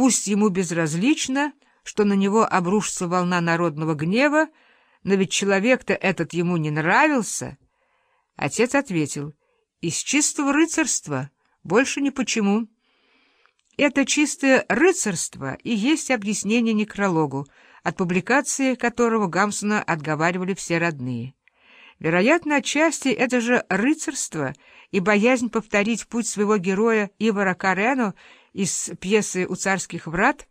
Пусть ему безразлично, что на него обрушится волна народного гнева, но ведь человек-то этот ему не нравился. Отец ответил, из чистого рыцарства, больше ни почему. Это чистое рыцарство и есть объяснение некрологу, от публикации которого Гамсона отговаривали все родные. Вероятно, отчасти это же рыцарство и боязнь повторить путь своего героя Ивара Карено из пьесы «У царских врат»,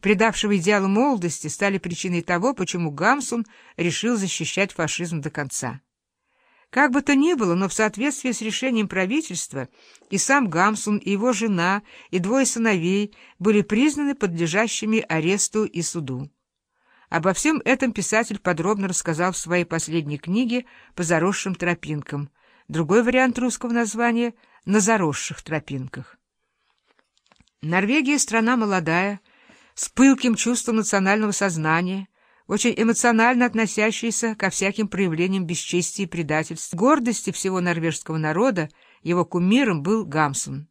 предавшего идеалу молодости, стали причиной того, почему Гамсун решил защищать фашизм до конца. Как бы то ни было, но в соответствии с решением правительства и сам Гамсун, и его жена, и двое сыновей были признаны подлежащими аресту и суду. Обо всем этом писатель подробно рассказал в своей последней книге «По заросшим тропинкам». Другой вариант русского названия — «На заросших тропинках». Норвегия — страна молодая, с пылким чувством национального сознания, очень эмоционально относящаяся ко всяким проявлениям бесчестия и предательств. Гордости всего норвежского народа его кумиром был Гамсун.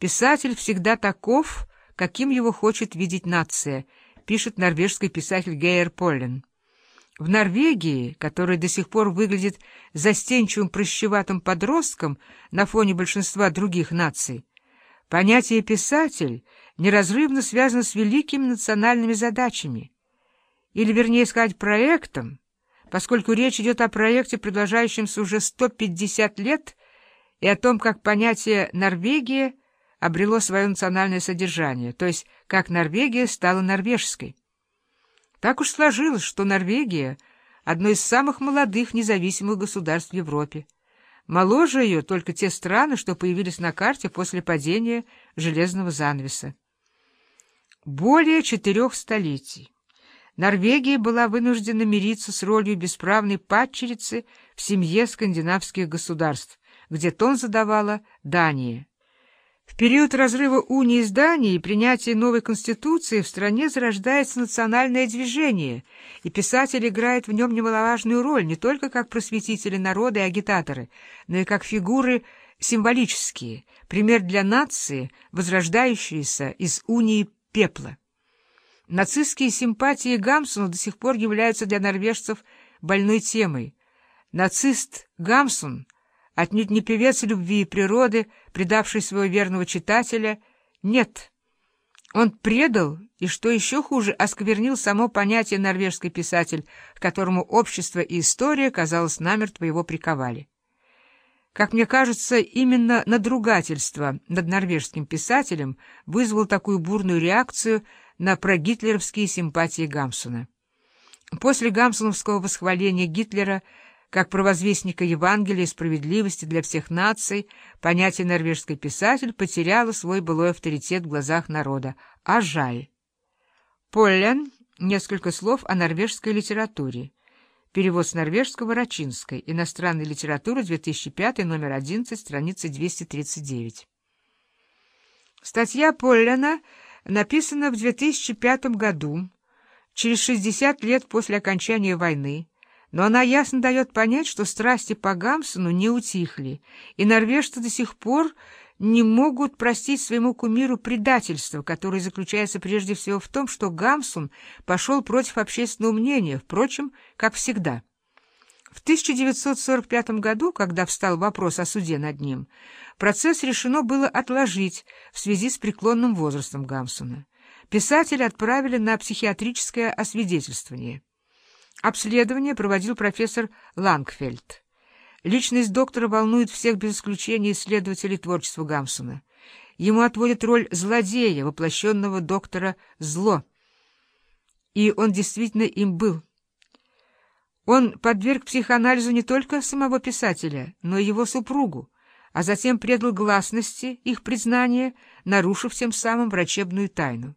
Писатель всегда таков, каким его хочет видеть нация — пишет норвежский писатель Гейер Поллен. В Норвегии, которая до сих пор выглядит застенчивым прыщеватым подростком на фоне большинства других наций, понятие «писатель» неразрывно связано с великими национальными задачами, или, вернее сказать, проектом, поскольку речь идет о проекте, продолжающемся уже 150 лет, и о том, как понятие «Норвегия» обрело свое национальное содержание, то есть как Норвегия стала норвежской. Так уж сложилось, что Норвегия — одно из самых молодых независимых государств в Европе. Моложе ее только те страны, что появились на карте после падения железного занавеса. Более четырех столетий Норвегия была вынуждена мириться с ролью бесправной падчерицы в семье скандинавских государств, где тон задавала Дания. В период разрыва унии с Данией и принятия новой конституции в стране зарождается национальное движение, и писатель играет в нем немаловажную роль не только как просветители народа и агитаторы, но и как фигуры символические, пример для нации, возрождающиеся из унии пепла. Нацистские симпатии Гамсуна до сих пор являются для норвежцев больной темой. Нацист Гамсун — отнюдь не певец любви и природы, предавший своего верного читателя. Нет, он предал, и, что еще хуже, осквернил само понятие норвежский писатель, которому общество и история, казалось, намертво его приковали. Как мне кажется, именно надругательство над норвежским писателем вызвало такую бурную реакцию на прогитлеровские симпатии Гамсуна. После гамсуновского восхваления Гитлера как провозвестника Евангелия и справедливости для всех наций, понятие норвежский писатель потеряло свой былой авторитет в глазах народа. А жаль. Поллен. Несколько слов о норвежской литературе. Перевод с норвежского Рачинской. Иностранная литература, 2005, номер 11, страница 239. Статья Поллена написана в 2005 году, через 60 лет после окончания войны, но она ясно дает понять, что страсти по Гамсону не утихли, и норвежцы до сих пор не могут простить своему кумиру предательство, которое заключается прежде всего в том, что Гамсун пошел против общественного мнения, впрочем, как всегда. В 1945 году, когда встал вопрос о суде над ним, процесс решено было отложить в связи с преклонным возрастом Гамсуна. Писателя отправили на психиатрическое освидетельствование. Обследование проводил профессор Лангфельд. Личность доктора волнует всех без исключения исследователей творчества Гамсона. Ему отводят роль злодея, воплощенного доктора Зло. И он действительно им был. Он подверг психоанализу не только самого писателя, но и его супругу, а затем предал гласности их признания, нарушив тем самым врачебную тайну.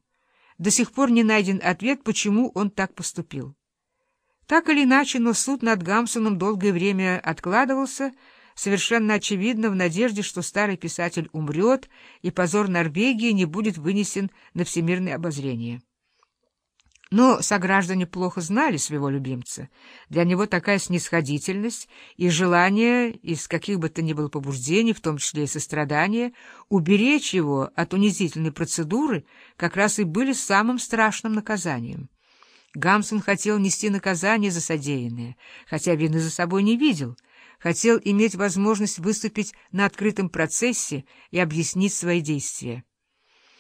До сих пор не найден ответ, почему он так поступил. Так или иначе, но суд над Гамсоном долгое время откладывался, совершенно очевидно в надежде, что старый писатель умрет, и позор Норвегии не будет вынесен на всемирное обозрение. Но сограждане плохо знали своего любимца. Для него такая снисходительность и желание из каких бы то ни было побуждений, в том числе и сострадания, уберечь его от унизительной процедуры как раз и были самым страшным наказанием. Гамсон хотел нести наказание за содеянное, хотя вины за собой не видел, хотел иметь возможность выступить на открытом процессе и объяснить свои действия.